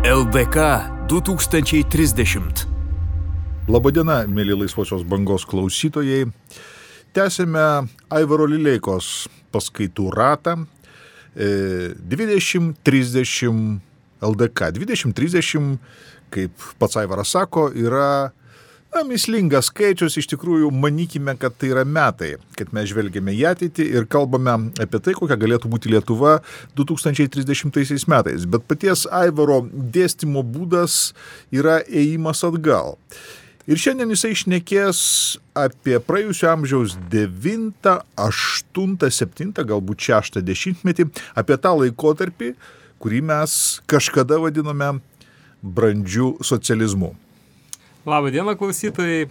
LDK 2030. Labadiena, mėly laisvosios bangos klausytojai. Tęsime Aivaro Lileikos paskaitų ratą 2030 LDK. 2030, kaip pats Aivaras sako, yra na, mislingas skaičius, iš tikrųjų manykime, kad tai yra metai, kad mes žvelgiame į ateitį ir kalbame apie tai, kokia galėtų būti Lietuva 2030 metais. Bet paties Aivaro dėstymo būdas yra ėjimas atgal. Ir šiandien jisai išnekės apie praėjusio amžiaus 9, 8, 7, galbūt 6 dešimtmetį, apie tą laikotarpį, kurį mes kažkada vadinome brandžių socializmu. Labą dieną klausytojai.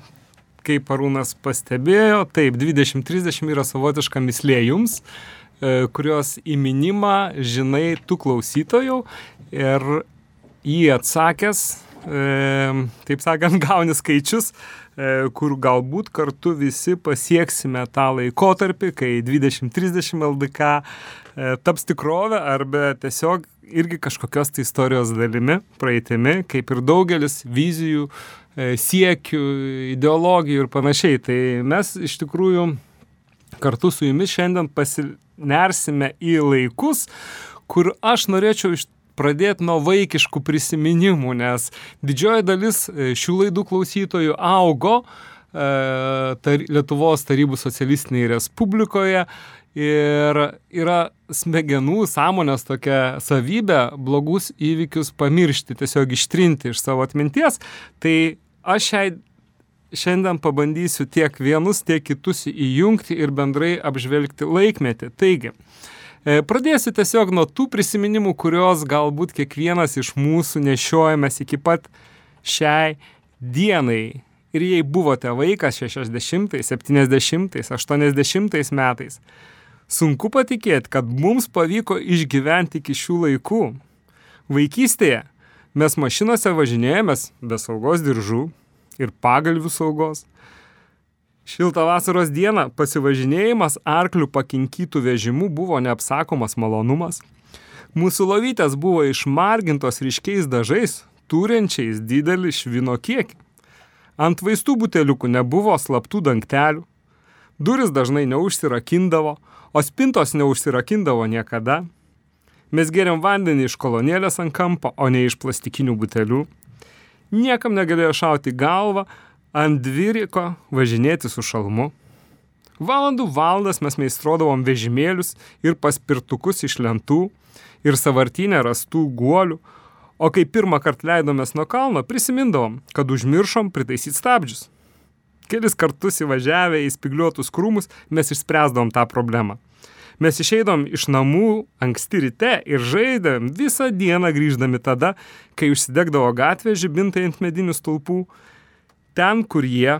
Kaip Arūnas pastebėjo, taip, 2030 yra savotiška mislė jums, e, kurios įminimą žinai tu klausytojų ir jį atsakęs, e, taip sakant, gauni skaičius, kur galbūt kartu visi pasieksime tą laikotarpį, kai 2030 LDK taps tikrovę arba tiesiog irgi kažkokios tai istorijos dalimi, praeitimi, kaip ir daugelis vizijų E, siekių, ideologijų ir panašiai. Tai mes iš tikrųjų kartu su jumis šiandien pasinersime į laikus, kur aš norėčiau iš pradėti nuo vaikiškų prisiminimų, nes didžioji dalis e, šių laidų klausytojų augo e, tar, Lietuvos tarybų socialistinėje Respublikoje Ir yra smegenų sąmonės tokia savybė blogus įvykius pamiršti, tiesiog ištrinti iš savo atminties. Tai aš šiai, šiandien pabandysiu tiek vienus, tiek kitus įjungti ir bendrai apžvelgti laikmetį. Taigi, e, pradėsiu tiesiog nuo tų prisiminimų, kurios galbūt kiekvienas iš mūsų nešiojamės iki pat šiai dienai. Ir jei buvote vaikas 60, 70, 80 metais, Sunku patikėti, kad mums pavyko išgyventi iki šių laikų. Vaikystėje mes mašinose važinėjomės be saugos diržų ir pagalvių saugos. Šiltą vasaros dieną pasivažinėjimas arklių pakinkytų vežimų buvo neapsakomas malonumas. Mūsų lovytės buvo išmargintos ryškiais dažais, turinčiais didelį švino kiekį. Ant vaistų buteliukų nebuvo slaptų dangtelių. Duris dažnai neužsirakindavo, o spintos neužsirakindavo niekada. Mes geriam vandenį iš kolonėlės ant kampo, o ne iš plastikinių butelių. Niekam negalėjo šauti galvą ant dviriko važinėti su šalmu. Valandų valandas mes meistruodavom vežimėlius ir paspirtukus iš lentų ir savartinę rastų guolių, o kai pirmą kartą leidomės nuo kalno, prisimindavom, kad užmiršom pritaisyti stabdžius. Kelis kartus įvažiavę į spigliuotus krūmus mes išspręsdavom tą problemą. Mes išeidom iš namų anksti ryte ir žaidėm visą dieną grįždami tada, kai užsidegdavo gatvė žibintai ant medinių stulpų, ten, kur jie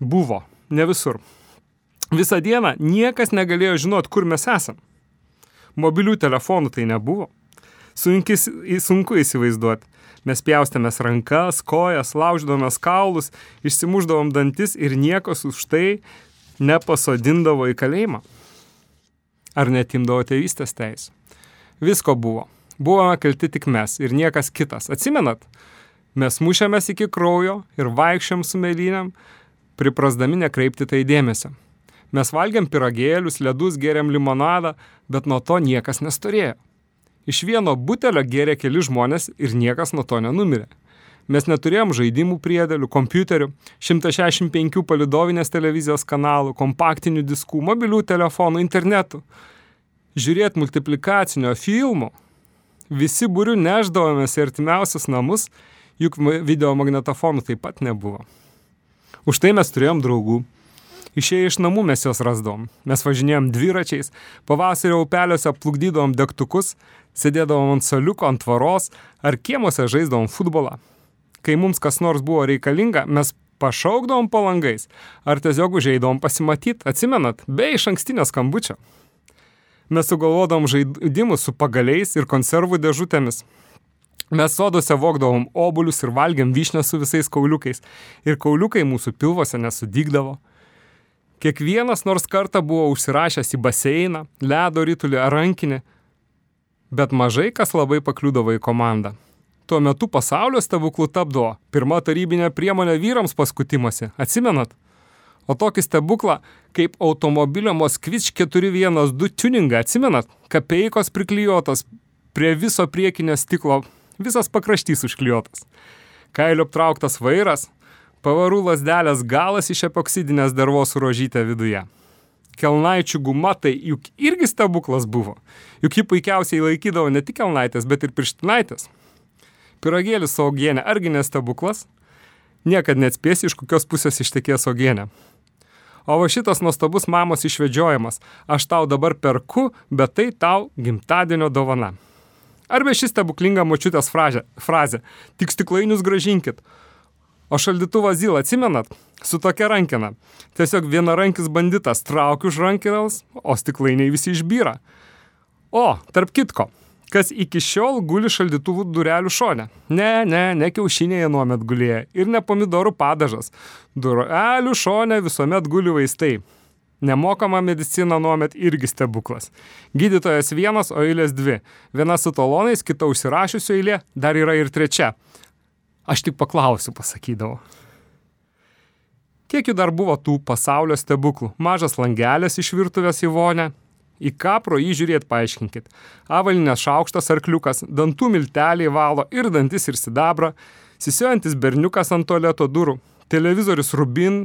buvo, ne visur. Visą dieną niekas negalėjo žinot, kur mes esam. Mobilių telefonų tai nebuvo. Sunkis, sunku įsivaizduoti. Mes pjaustėmės rankas, kojas, lauždavomės kaulus, išsimuždavom dantis ir niekas už tai nepasodindavo į kalėjimą. Ar netimdavo tėvystės teisų. Visko buvo. Buvome kalti tik mes ir niekas kitas. Atsimenat? Mes mušėmės iki kraujo ir vaikščiam su mėlynėm, priprasdami nekreipti tai dėmesio. Mes valgiam piragėlius, ledus, geriam limonadą, bet nuo to niekas nestorėjo. Iš vieno butelio gėrė keli žmonės ir niekas nuo to nenumirė. Mes neturėjom žaidimų priedėlių, kompiuterių, 165 palidovinės televizijos kanalų, kompaktinių diskų, mobilių telefonų, internetų. Žiūrėti multiplikacinio filmo. Visi būrių neždavomės į artimiausius namus, juk video magnetofonų taip pat nebuvo. Už tai mes turėjom draugų, Išėję iš namų mes juos rasdavom. Mes važinėjom dviračiais, pavasario upeliuose plukdydavom degtukus, sėdėdavom ant soliuko, ant tvaros ar kiemuose žaisdavom futbolą. Kai mums kas nors buvo reikalinga, mes pašaukdavom palangais ar tiesiog užeidavom pasimatyti, atsimenat, be iš ankstinio skambučio. Mes sugalvodavom žaidimus su pagaliais ir konservų dėžutėmis. Mes soduose vokdavom obulius ir valgiam vyšnę su visais kauliukais. Ir kauliukai mūsų pilvose nesudygdavo. Kiekvienas nors kartą buvo užsirašęs į baseiną, ledo rytulį ar rankinį, bet mažai kas labai pakliūdavo į komandą. tuo metu pasaulio stebuklų tapdavo pirma tarybinė priemonė vyrams paskutimasi. Atsimenat? O tokį stebuklą kaip automobilio Moskvič 412 tuningą, atsimenat? Kapeikos priklijuotas prie viso priekinio stiklo, visas pakraštys užklijuotas. Kailio aptrauktas vairas, pavarų lasdelės galas iš epoksidinės dervos surožytė viduje. Kelnaičių guma tai juk irgi stebuklas buvo. Juk ji puikiausiai laikydavo ne tik kelnaitės, bet ir pirštinaitės. Piragėlis su augienė argi nestebuklas? Niekad neatspėsi, iš kokios pusės ištekės augienė. O va šitas nuostabus mamos išvedžiojimas. Aš tau dabar perku, bet tai tau gimtadienio dovana. Arba ši stebuklinga močiutės frazė, frazė tik stiklainius gražinkit. O šaldytuvą zylą atsimenat? Su tokia rankina. Tiesiog vienarankis banditas traukia už rankinas, o stiklainiai visi išbyra. O, tarp kitko, kas iki šiol guli šaldytuvų durelių šone. Ne, ne, ne kiaušinėje nuomet gulėja ir ne pomidorų padažas. Durelių šone visuomet guli vaistai. Nemokama medicina nuomet irgi stebuklas. Gydytojas vienas, o eilės dvi. Viena su talonais, kita užsirašiusiu eilė, dar yra ir trečia. Aš tik paklausiu, pasakydavo. Kiek jų dar buvo tų pasaulio stebuklų? Mažas langelis iš virtuvės į vonę, Į ką pro jį žiūrėt paaiškinkit. Avalinės šaukštas arkliukas, dantų milteliai valo ir dantis ir sidabra, sisiojantis berniukas ant tualeto durų, televizorius Rubin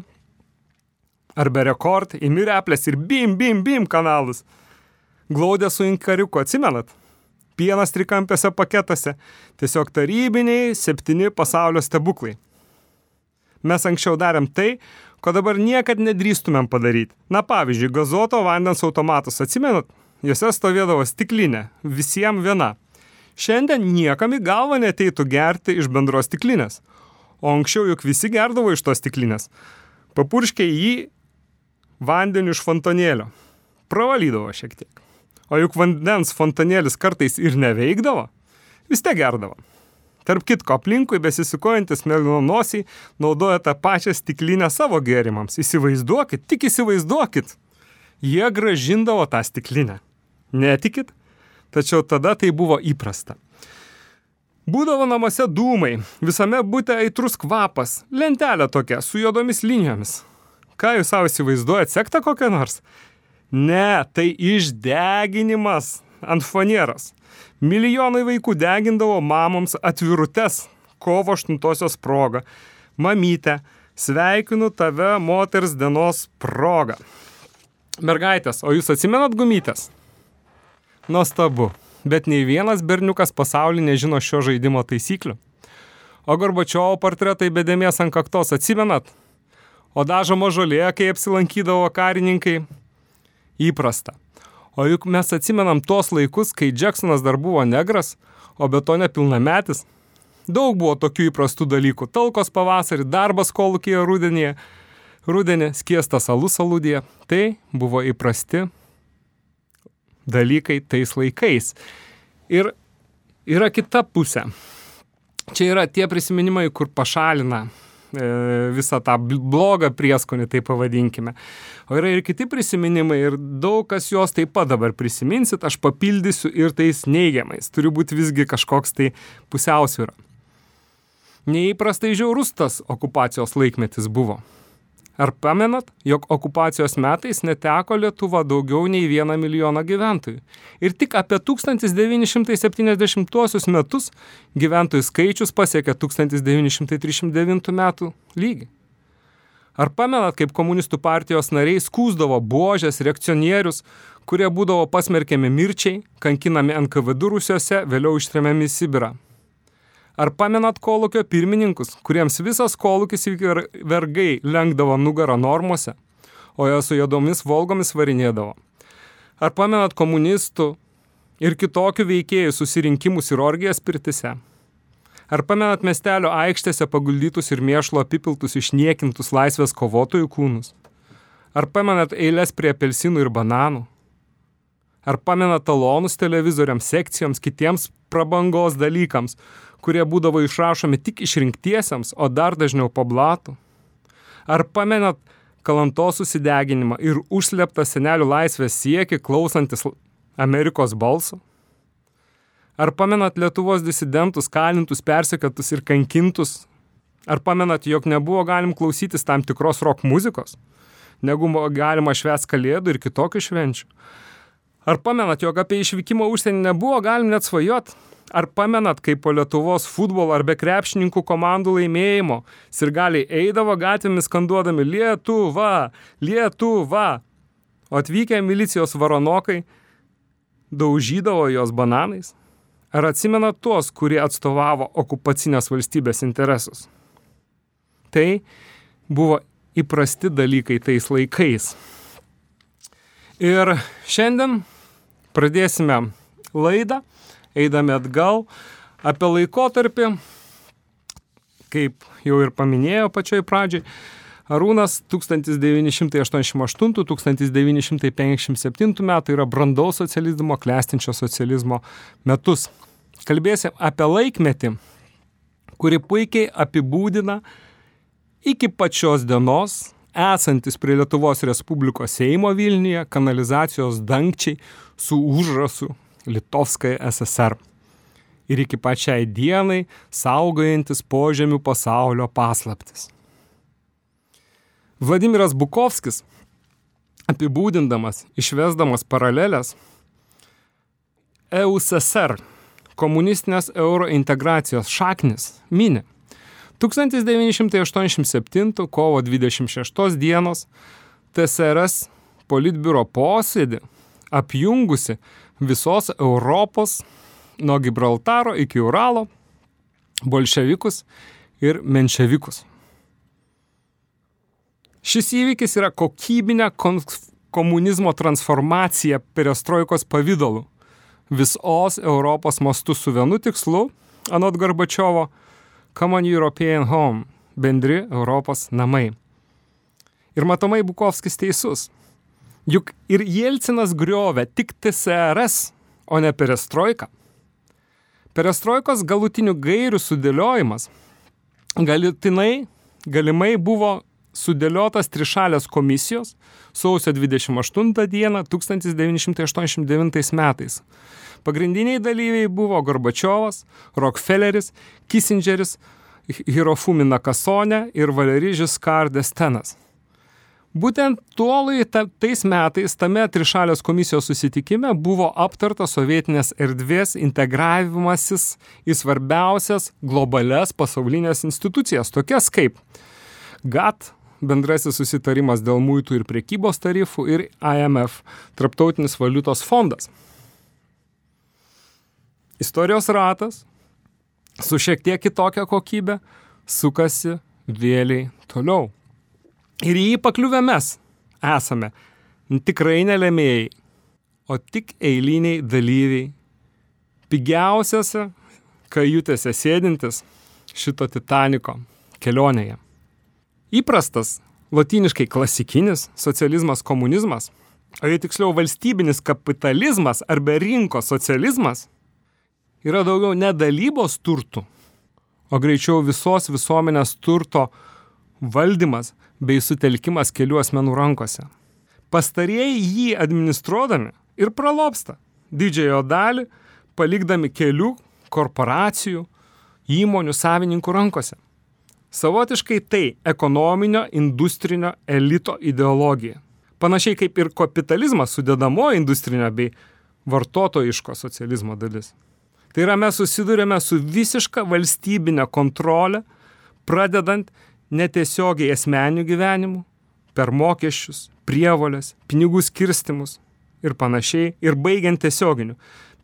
arba rekord, imi replės ir bim, bim, bim kanalus. Glaudė su inkariuku, atsimenat? Pienas trikampėse paketuose, tiesiog tarybiniai septyni pasaulio stebuklai. Mes anksčiau darėm tai, ko dabar niekad nedrįstumėm padaryti. Na pavyzdžiui, gazuoto vandens automatus, atsimenat, juose stovėdavo stiklinė, visiems viena. Šiandien niekam į galvą neteitų gerti iš bendros stiklinės. O anksčiau juk visi gerdavo iš tos stiklinės. Papurškė jį vandeniu iš fontanėlio. Pravalydavo šiek tiek. O juk vandens fontanėlis kartais ir neveikdavo, vis tiek gerdavo. Tarp kitko, aplinkui besisikojantis mėlynonosiai naudoja tą pačią stiklinę savo gėrimams. Įsivaizduokit, tik įsivaizduokit. Jie gražindavo tą stiklinę. Netikit? Tačiau tada tai buvo įprasta. Būdavo namuose dūmai, visame būte aitrus kvapas, lentelė tokia, su juodomis linijomis. Ką jūs savo įsivaizduojate, sektą kokią nors? Ne, tai išdeginimas ant fanieros. Milijonai vaikų degindavo mamoms atvirutes kovo 8-osios proga. Mamytė, sveikinu tave moters dienos proga. Mergaitės, o jūs atsimenat gumytės? Nuostabu, bet nei vienas berniukas pasaulyje nežino šio žaidimo taisyklių. O Gorbačiovo portretai bedėmės ant kaktos atsimenat? O dažomo žolė, kai apsilankydavo karininkai? Įprasta. O juk mes atsimenam tos laikus, kai Jacksonas dar buvo negras, o be to nepilnametis. Daug buvo tokių įprastų dalykų. Talkos pavasarį, darbas kolūkėje rudenėje, rudenį skiestas alus aludėje. Tai buvo įprasti dalykai tais laikais. Ir yra kita pusė. Čia yra tie prisiminimai, kur pašalina visą tą blogą prieskonį, tai pavadinkime. O yra ir kiti prisiminimai ir daug kas juos taip pat dabar prisiminsit, aš papildysiu ir tais neigiamais. Turi būti visgi kažkoks tai pusiausvyra. Neįprastai žiaurus tas okupacijos laikmetis buvo. Ar pamenat, jog okupacijos metais neteko Lietuva daugiau nei vieną milijoną gyventojų? Ir tik apie 1970 metus gyventojų skaičius pasiekė 1939 metų lygį. Ar pamenat, kaip komunistų partijos nariai skūsdavo buožės, reakcionierius, kurie būdavo pasmerkiami mirčiai, kankinami NKVD Rusiuose, vėliau ištremiami į Sibirą? Ar pamenat kolūkio pirmininkus, kuriems visas kolūkis ir vergai lenkdavo nugarą normuose, o jie su juodomis volgomis varinėdavo? Ar pamenat komunistų ir kitokių veikėjų susirinkimus ir orgijas pirtise? Ar pamenat miestelio aikštėse paguldytus ir mėšlo apipiltus išniekintus laisvės kovotojų kūnus? Ar pamenat eilės prie apelsinų ir bananų? Ar pamenat talonus televizoriams, sekcijoms, kitiems prabangos dalykams, kurie būdavo išrašomi tik išrinktiesiems, o dar dažniau po blatų? Ar pamenat kalantos susideginimą ir užsleptą senelių laisvės siekį klausantis Amerikos balso? Ar pamenat Lietuvos disidentus, kalintus, persekiotus ir kankintus? Ar pamenat, jog nebuvo galim klausytis tam tikros rock muzikos? Negu galima švęs kalėdų ir kitokių švenčių? Ar pamenat, jog apie išvykimą užsienį nebuvo galim net svajot? Ar pamenat, kaip po Lietuvos futbolo ar be krepšininkų komandų laimėjimo sirgaliai eidavo gatvėmis skanduodami Lietuva, Lietuva, o atvykę milicijos varonokai daužydavo jos bananais? Ar atsimena tuos, kurie atstovavo okupacinės valstybės interesus? Tai buvo įprasti dalykai tais laikais. Ir šiandien pradėsime laidą, eidami atgal, apie laikotarpį, kaip jau ir paminėjo pačioj pradžioj, Arūnas 1988-1957 metų yra brandaus socializmo, klestinčio socializmo metus. Kalbėsim apie laikmetį, kuri puikiai apibūdina iki pačios dienos esantis prie Lietuvos Respublikos Seimo Vilniuje kanalizacijos dangčiai su užrasu Litovskai SSR. Ir iki pačiai dienai saugojantis požemių pasaulio paslaptis. Vladimiras Bukovskis, apibūdindamas, išvesdamas paralelės, EUSSR, komunistinės euro integracijos šaknis, mini. 1987 kovo 26 dienos TSRS politbiuro posėdį apjungusi visos Europos nuo Gibraltaro iki Uralo bolševikus ir menševikus. Šis įvykis yra kokybinė komunizmo transformacija perestroikos pavydalu. Visos Europos mastų su vienu tikslu, anot Garbačiovo, Common European Home - bendri Europos namai. Ir matomai Bukovskis teisus. Juk ir Jelcinas griovė tik TSRS, o ne perestroika. Perestroikos galutinių gairių sudėliojimas galutinai galimai buvo sudėliotas trišalės komisijos sausio 28 dieną 1989 metais. Pagrindiniai dalyviai buvo Gorbačiovas, Rockefelleris, Kissingeris, Hirofumi Nakasonė ir Valerijus Kardestenas. Būtent tuo laiku tais metais tame trišalės komisijos susitikime buvo aptarta sovietinės erdvės integravimasis į svarbiausias globales pasaulinės institucijas, tokias kaip GATT, bendrasis susitarimas dėl muitų ir prekybos tarifų ir IMF, Traptautinis valiutos fondas. Istorijos ratas su šiek tiek kitokia kokybė sukasi vėliai toliau. Ir į jį pakliuvę mes esame tikrai nelemėjai, o tik eiliniai dalyviai, pigiausiose kajutėse sėdintis šito Titaniko kelionėje. Įprastas, latiniškai klasikinis socializmas komunizmas, o jei tiksliau valstybinis kapitalizmas arba rinkos socializmas, yra daugiau ne dalybos turtų, o greičiau visos visuomenės turto valdymas bei sutelkimas kelių asmenų rankose. Pastarieji jį administruodami ir pralopsta didžiojo dalį, palikdami kelių korporacijų, įmonių savininkų rankose. Savotiškai tai ekonominio, industrinio elito ideologija. Panašiai kaip ir kapitalizmas sudėdamoji industrinio bei vartotojiško socializmo dalis. Tai yra mes susidurėme su visiška valstybinė kontrolė, pradedant netiesiogiai asmenių gyvenimų, per mokesčius, prievolės, pinigų skirstimus ir panašiai, ir baigiant tiesioginiu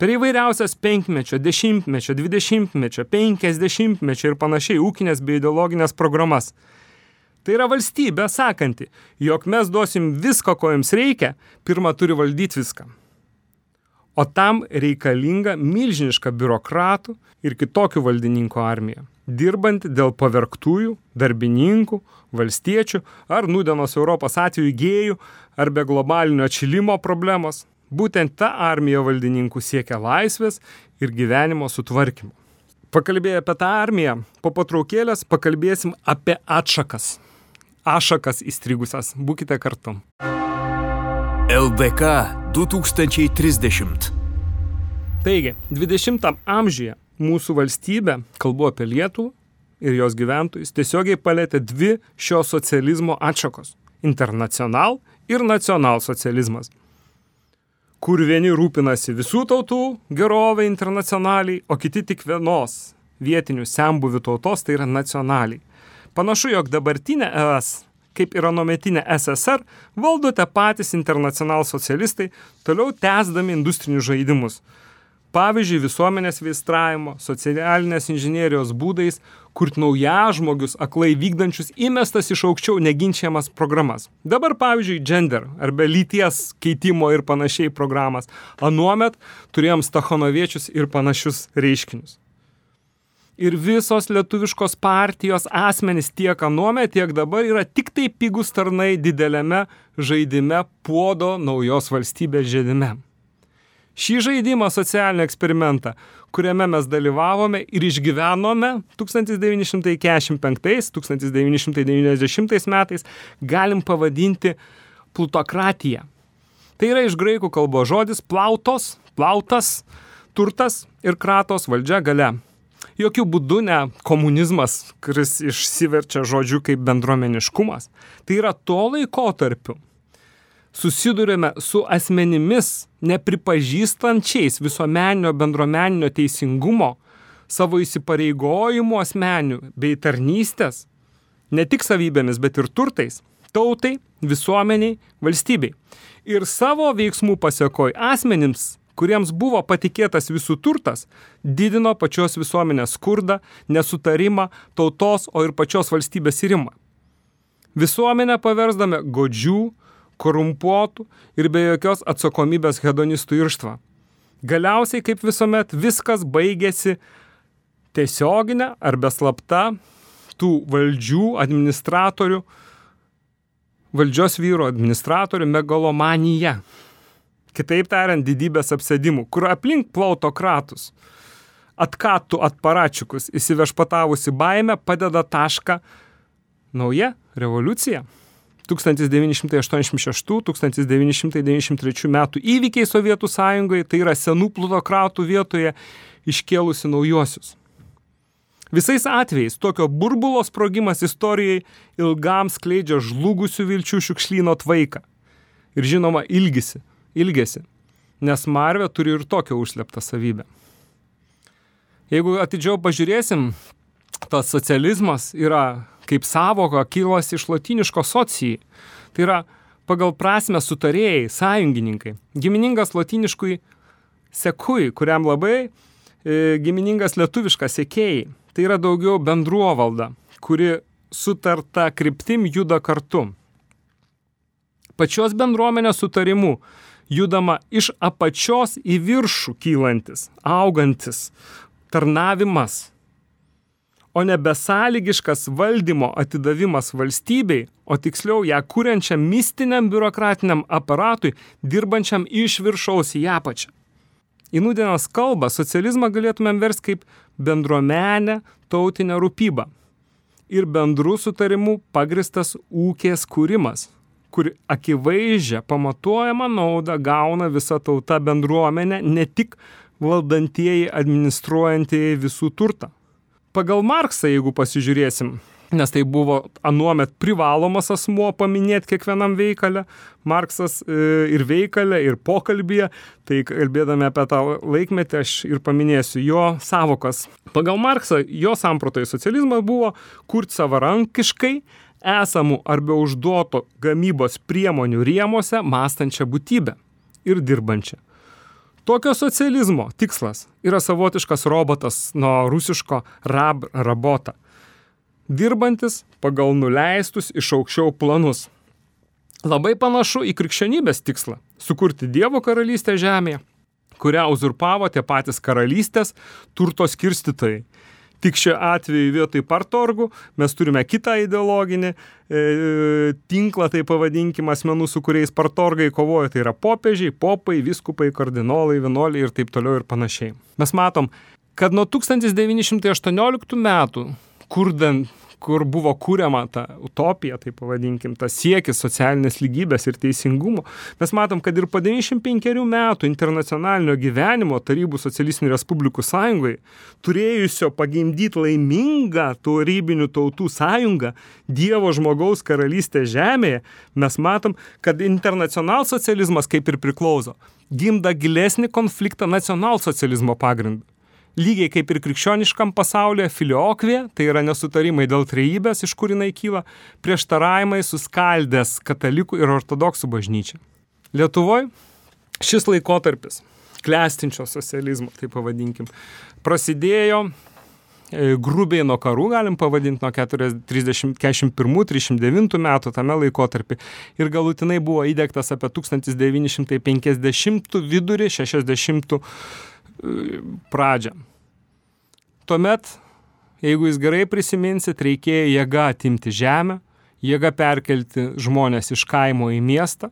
per įvairiausias penkmečio, dešimtmečio, dvidešimtmečio, penkisdešimtmečio ir panašiai ūkinės bei ideologinės programas. Tai yra valstybė sakanti, jog mes duosim viską, ko jums reikia, pirmą turi valdyti viską. O tam reikalinga milžiniška biurokratų ir kitokių valdininkų armija, dirbanti dėl pavergtųjų, darbininkų, valstiečių ar nudenos Europos atveju gėjų ar be globalinio atšilimo problemos, Būtent ta armija valdininkų siekia laisvės ir gyvenimo sutvarkymo. Pakalbėję apie tą armiją, po patraukėlės pakalbėsim apie atšakas. Ašakas įstrigusias. Būkite kartu. LDK 2030. Taigi, 20 amžiuje mūsų valstybė, kalbu apie Lietuvą ir jos gyventojus, tiesiogiai palėtė dvi šio socializmo atšakos - internacional ir nacionalsocializmas kur vieni rūpinasi visų tautų gerovę internacionaliai, o kiti tik vienos vietinių sembuvių tautos, tai yra nacionaliai. Panašu, jog dabartinė ES, kaip ir anometinė SSR, valdote patys internacionalsocialistai, toliau tęsdami industrinius žaidimus – Pavyzdžiui, visuomenės veistravimo, socialinės inžinierijos būdais, kurti naujažmogius aklai vykdančius įmestas iš aukščiau neginčiamas programas. Dabar, pavyzdžiui, gender arba lyties keitimo ir panašiai programas. Anuomet turėjom stachonoviečius ir panašius reiškinius. Ir visos lietuviškos partijos asmenys tiek anuomet, tiek dabar yra tik tai pigus tarnai dideliame žaidime puodo naujos valstybės žaidime. Šį žaidimą socialinį eksperimentą, kuriame mes dalyvavome ir išgyvenome 1945-1990 metais, galim pavadinti plutokratija. Tai yra iš graikų kalbos žodis plautos, plautas, turtas ir kratos valdžia gale. Jokių būdų ne komunizmas, kuris išsiverčia žodžiu kaip bendruomeniškumas. Tai yra to laikotarpiu susidurėme su asmenimis nepripažįstančiais visuomeninio bendruomeninio teisingumo, savo įsipareigojimų asmenių bei tarnystės, ne tik savybėmis, bet ir turtais, tautai, visuomeniai, valstybei. Ir savo veiksmų pasiekoj asmenims, kuriems buvo patikėtas visų turtas, didino pačios visuomenės skurdą, nesutarimą, tautos, o ir pačios valstybės įrimą. Visuomenę paversdame godžių, korumpuotų ir be jokios atsakomybės hedonistų irštvą. Galiausiai, kaip visuomet, viskas baigėsi tiesioginė ar beslapta tų valdžių, administratorių, valdžios vyro administratorių megalomanija. Kitaip tariant, didybės apsėdimų, kur aplink plautokratus, atkatų atparačiukus, įsivešpatavusi baime padeda tašką nauja revoliucija. 1986-1993 metų įvykiai Sovietų sąjungoje, tai yra senų plutokratų vietoje iškėlusi naujosius. Visais atvejais tokio burbulo sprogimas istorijai ilgam skleidžia žlugusių vilčių šiukšlyno tvaiką. Ir žinoma, ilgisi, ilgesi, nes Marvė turi ir tokią užsleptą savybę. Jeigu atidžiau pažiūrėsim, tas socializmas yra kaip savoka kilas iš latiniško socijai. Tai yra pagal prasme sutarėjai, sąjungininkai. Giminingas latiniškui sekui, kuriam labai e, giminingas lietuviškas sekėjai. Tai yra daugiau bendruovalda, kuri sutarta kryptim juda kartu. Pačios bendruomenės sutarimu judama iš apačios į viršų kylantis, augantis tarnavimas o ne besąlygiškas valdymo atidavimas valstybei, o tiksliau ją kuriančiam mistiniam biurokratiniam aparatui, dirbančiam iš viršaus į apačią. Į nudienos kalbą socializmą galėtumėm versti kaip bendruomenę tautinę rūpybą ir bendrų sutarimų pagristas ūkės kūrimas, kur akivaizdžią pamatuojamą naudą gauna visa tauta bendruomenė, ne tik valdantieji administruojantieji visų turtą pagal Marksą, jeigu pasižiūrėsim, nes tai buvo anuomet privalomas asmuo paminėti kiekvienam veikalę, Marksas e, ir veikalė, ir pokalbėje, tai kalbėdami apie tą laikmetį aš ir paminėsiu jo savokas. Pagal Marksą jo samprotai socializmas buvo kurti savarankiškai esamų arba užduoto gamybos priemonių rėmose mąstančią būtybę ir dirbančią. Tokio socializmo tikslas yra savotiškas robotas nuo rusiško rab rabota, dirbantis pagal nuleistus iš aukščiau planus. Labai panašu į krikščionybės tikslą - sukurti Dievo karalystę žemėje, kurią uzurpavo tie patys karalystės turto skirstytojai Tik šiuo atveju vietoj partorgų mes turime kitą ideologinį e, tinklą, tai pavadinkime, asmenų, su kuriais partorgai kovoja. Tai yra popiežiai, popai, viskupai, kardinolai, vienuoliai ir taip toliau ir panašiai. Mes matom, kad nuo 1918 metų, kurdant kur buvo kūriama ta utopija, tai pavadinkim, tas siekis socialinės lygybės ir teisingumo, mes matom, kad ir po 95 metų internacionalinio gyvenimo Tarybų socialistinių respublikų sąjungai, turėjusio pagimdyti laimingą tarybinių tautų sąjungą, Dievo žmogaus karalystė žemėje, mes matom, kad internacionalsocializmas kaip ir priklauso, gimda gilesnį konfliktą nacionalsocializmo pagrindu. Lygiai kaip ir krikščioniškam pasaulyje filiokvė, tai yra nesutarimai dėl trejybės, iš kur jinai kyla, prieštaravimai suskaldęs katalikų ir ortodoksų bažnyčią. Lietuvoje šis laikotarpis, klestinčio socializmo, tai pavadinkim, prasidėjo e, grubiai nuo karų, galim pavadinti, nuo 41-39 metų tame laikotarpį. Ir galutinai buvo įdėktas apie 1950 vidurį, 60 pradžią. Tuomet, jeigu jūs gerai prisiminsit, reikėjo jėga atimti žemę, jėga perkelti žmonės iš kaimo į miestą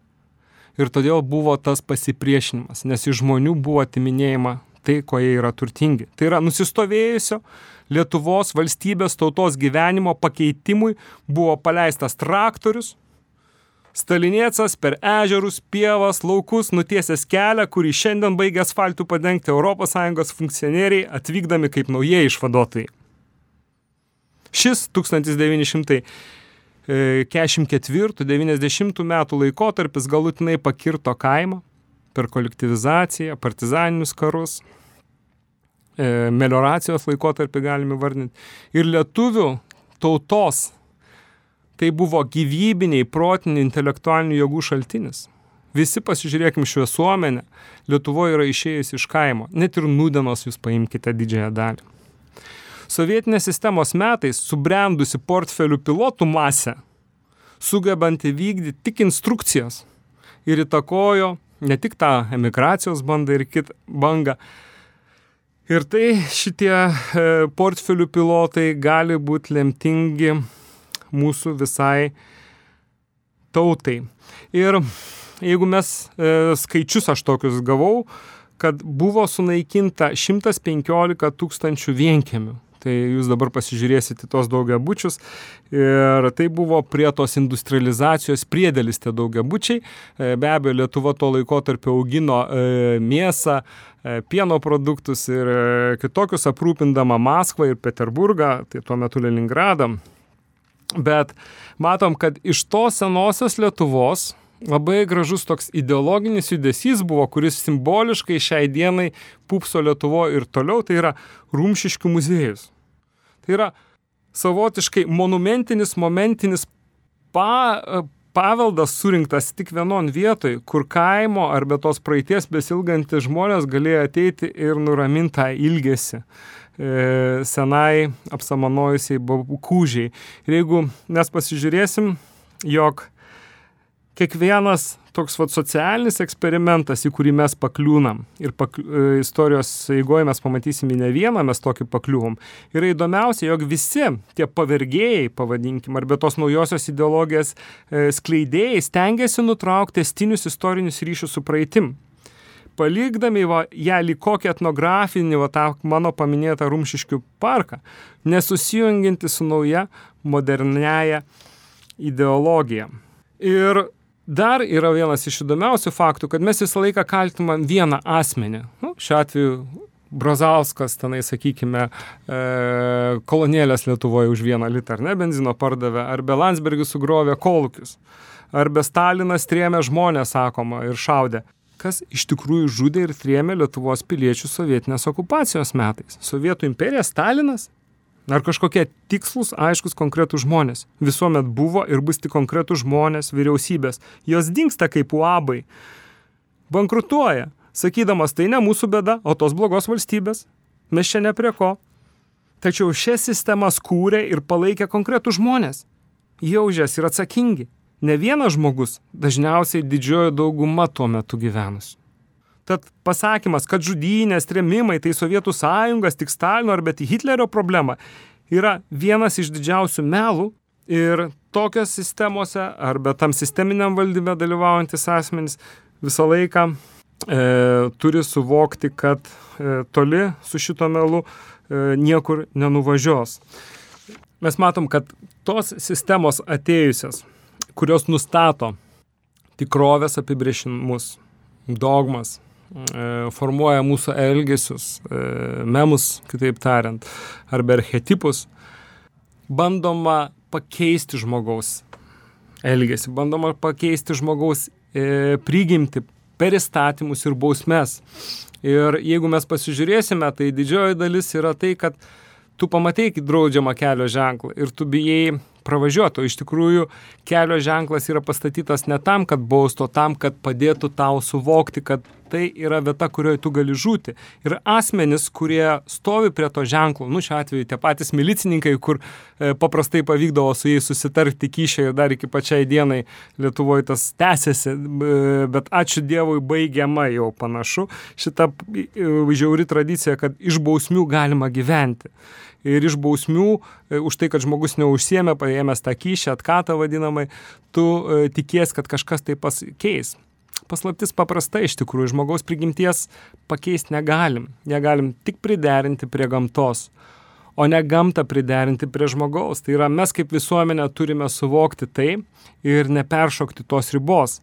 ir todėl buvo tas pasipriešinimas, nes iš žmonių buvo atiminėjama tai, ko jie yra turtingi. Tai yra nusistovėjusio Lietuvos valstybės tautos gyvenimo pakeitimui buvo paleistas traktorius, Stalinėcas per ežerus, pievas, laukus nutiesęs kelią, kurį šiandien baigia asfaltų padengti ES funkcionieriai atvykdami kaip naujieji išvaduotojai. Šis 1944-90 e, metų laikotarpis galutinai pakirto kaimą per kolektivizaciją, partizaninius karus, e, melioracijos laikotarpį galime vardinti. Ir lietuvių tautos tai buvo gyvybiniai, protiniai, intelektualinių jėgų šaltinis. Visi pasižiūrėkim šviesuomenę, Lietuvoje yra išėjus iš kaimo, net ir nudenos jūs paimkite didžiąją dalį. Sovietinės sistemos metais subrendusi portfelių pilotų masę, sugebanti vykdyti tik instrukcijas ir įtakojo ne tik tą emigracijos bandą ir kitą bangą. Ir tai šitie e, portfelių pilotai gali būti lemtingi mūsų visai tautai. Ir jeigu mes e, skaičius aš tokius gavau, kad buvo sunaikinta 115 tūkstančių vienkėmių. Tai jūs dabar pasižiūrėsite tos daugiabučius ir tai buvo prie tos industrializacijos priedėlis tie daugiabučiai. E, be abejo, Lietuva tuo laikotarpiu augino e, mėsą, e, pieno produktus ir kitokius aprūpindama Maskvą ir Peterburgą, tai tuo metu Leningradą. Bet matom, kad iš tos senosios Lietuvos labai gražus toks ideologinis judesys buvo, kuris simboliškai šiai dienai pupso Lietuvo ir toliau, tai yra Rumšiškių muziejus. Tai yra savotiškai monumentinis, momentinis pa, paveldas surinktas tik vienon vietoj, kur kaimo ar be tos praeities besilgantis žmonės galėjo ateiti ir nuraminti tą ilgesį. E, senai apsamanojusiai kūžiai. Ir jeigu mes pasižiūrėsim, jog kiekvienas toks vat, socialinis eksperimentas, į kurį mes pakliūnam ir pak, e, istorijos eigoje mes pamatysim ne vieną, mes tokį pakliuvom, yra įdomiausia, jog visi tie pavergėjai, pavadinkim, arba tos naujosios ideologijos e, skleidėjai stengiasi nutraukti estinius istorinius ryšius su praeitim palikdami va, ją lyg kokį etnografinį, va, tą mano paminėtą Rumšiškių parką, nesusijunginti su nauja moderniaja ideologija. Ir dar yra vienas iš įdomiausių faktų, kad mes visą laiką kaltinam vieną asmenį. Nu, šiuo atveju Brazauskas, tenai, sakykime, e, kolonėlės Lietuvoje už vieną litrą, ne, benzino pardavė, ar be Landsbergis sugrovė kolūkius, ar be Stalinas trėmė žmonės, sakoma, ir šaudė kas iš tikrųjų žudė ir trėmė Lietuvos piliečių sovietinės okupacijos metais. Sovietų imperija Stalinas? Ar kažkokie tikslus, aiškus, konkretus žmonės? Visuomet buvo ir bus tik konkretus žmonės, vyriausybės. Jos dinksta kaip uabai. Bankrutuoja, sakydamas, tai ne mūsų bėda, o tos blogos valstybės. Mes čia ne prie ko. Tačiau šias sistemas kūrė ir palaikė konkretų žmonės. Jaužės ir atsakingi ne vienas žmogus, dažniausiai didžioji dauguma tuo metu gyvenus. Tad pasakymas, kad žudynės, tremimai tai Sovietų sąjungas, tik Stalino ar bet Hitlerio problema, yra vienas iš didžiausių melų ir tokios sistemose arba tam sisteminiam valdyme dalyvaujantis asmenys visą laiką e, turi suvokti, kad e, toli su šito melu e, niekur nenuvažiuos. mes matom, kad tos sistemos atėjusios, kurios nustato tikrovės apibrėžimus, dogmas, formuoja mūsų elgesius, e, memus, kitaip tariant, arba archetipus, bandoma pakeisti žmogaus elgesį, bandoma pakeisti žmogaus e, prigimti per įstatymus ir bausmes. Ir jeigu mes pasižiūrėsime, tai didžioji dalis yra tai, kad tu pamatai draudžiamą kelio ženklą ir tu bijai pravažiuoti, o iš tikrųjų kelio ženklas yra pastatytas ne tam, kad bausto, tam, kad padėtų tau suvokti, kad tai yra vieta, kurioje tu gali žūti. Ir asmenys, kurie stovi prie to ženklo, nu šiuo atveju tie patys milicininkai, kur e, paprastai pavykdavo su jais susitarti kyšiai ir dar iki pačiai dienai Lietuvoje tas tęsiasi, bet ačiū Dievui baigiama jau panašu šita e, žiauri tradicija, kad iš bausmių galima gyventi ir iš bausmių e, už tai, kad žmogus neužsiemė, paėmęs tą kyšį, atkatą vadinamai, tu e, tikies, kad kažkas tai pasikeis. Paslaptis paprasta iš tikrųjų, žmogaus prigimties pakeisti negalim. Negalim tik priderinti prie gamtos, o ne gamtą priderinti prie žmogaus. Tai yra mes kaip visuomenė turime suvokti tai ir neperšokti tos ribos.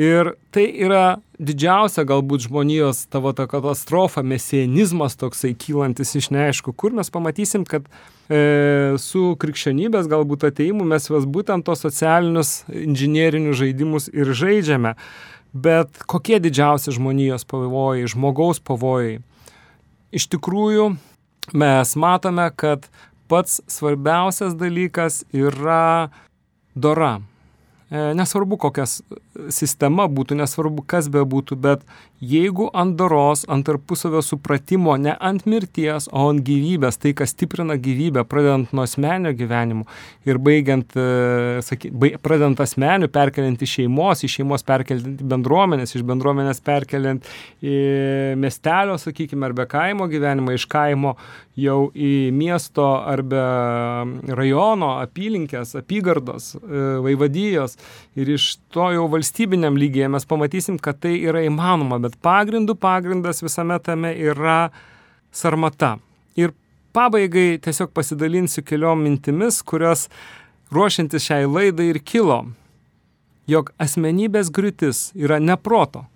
Ir tai yra didžiausia galbūt žmonijos tavo ta katastrofa, mesienizmas toksai kylantis iš neaišku, kur mes pamatysim, kad e, su krikščionybės galbūt ateimu mes vis būtent tos socialinius inžinierinius žaidimus ir žaidžiame. Bet kokie didžiausi žmonijos pavojai, žmogaus pavojai? Iš tikrųjų, mes matome, kad pats svarbiausias dalykas yra dora E, nesvarbu kokias sistema būtų, nesvarbu kas be būtų, bet jeigu ant doros, ant tarpusavio supratimo, ne ant mirties, o ant gyvybės, tai kas stiprina gyvybę, pradedant nuo asmenio gyvenimo ir baigiant, e, saky, baig, pradedant asmenių, perkeliant iš šeimos, iš šeimos perkeliant į bendruomenės, iš bendruomenės perkeliant į miestelio, sakykime, arba kaimo gyvenimą, iš kaimo jau į miesto arba rajono, apylinkės, apygardos, e, vaivadijos ir iš to jau valstybiniam lygiai mes pamatysim, kad tai yra įmanoma, bet pagrindų pagrindas visame tame yra sarmata. Ir pabaigai tiesiog pasidalinsiu keliom mintimis, kurios ruošiantis šiai laidai ir kilo, jog asmenybės griūtis yra ne proto,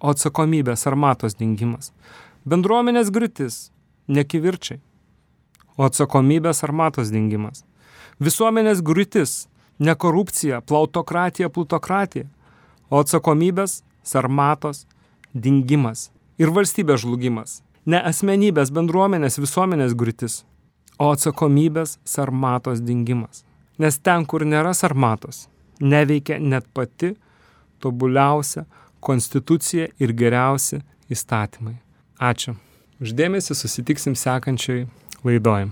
o atsakomybės armatos dingimas. Bendruomenės griūtis - ne kivirčiai, o atsakomybės armatos dingimas. Visuomenės griūtis ne korupcija, plautokratija, plutokratija, o atsakomybės, sarmatos, dingimas ir valstybės žlugimas. Ne asmenybės, bendruomenės, visuomenės griūtis, o atsakomybės, sarmatos dingimas. Nes ten, kur nėra sarmatos, neveikia net pati tobuliausia konstitucija ir geriausi įstatymai. Ačiū. Uždėmesi susitiksim sekančiai laidoj.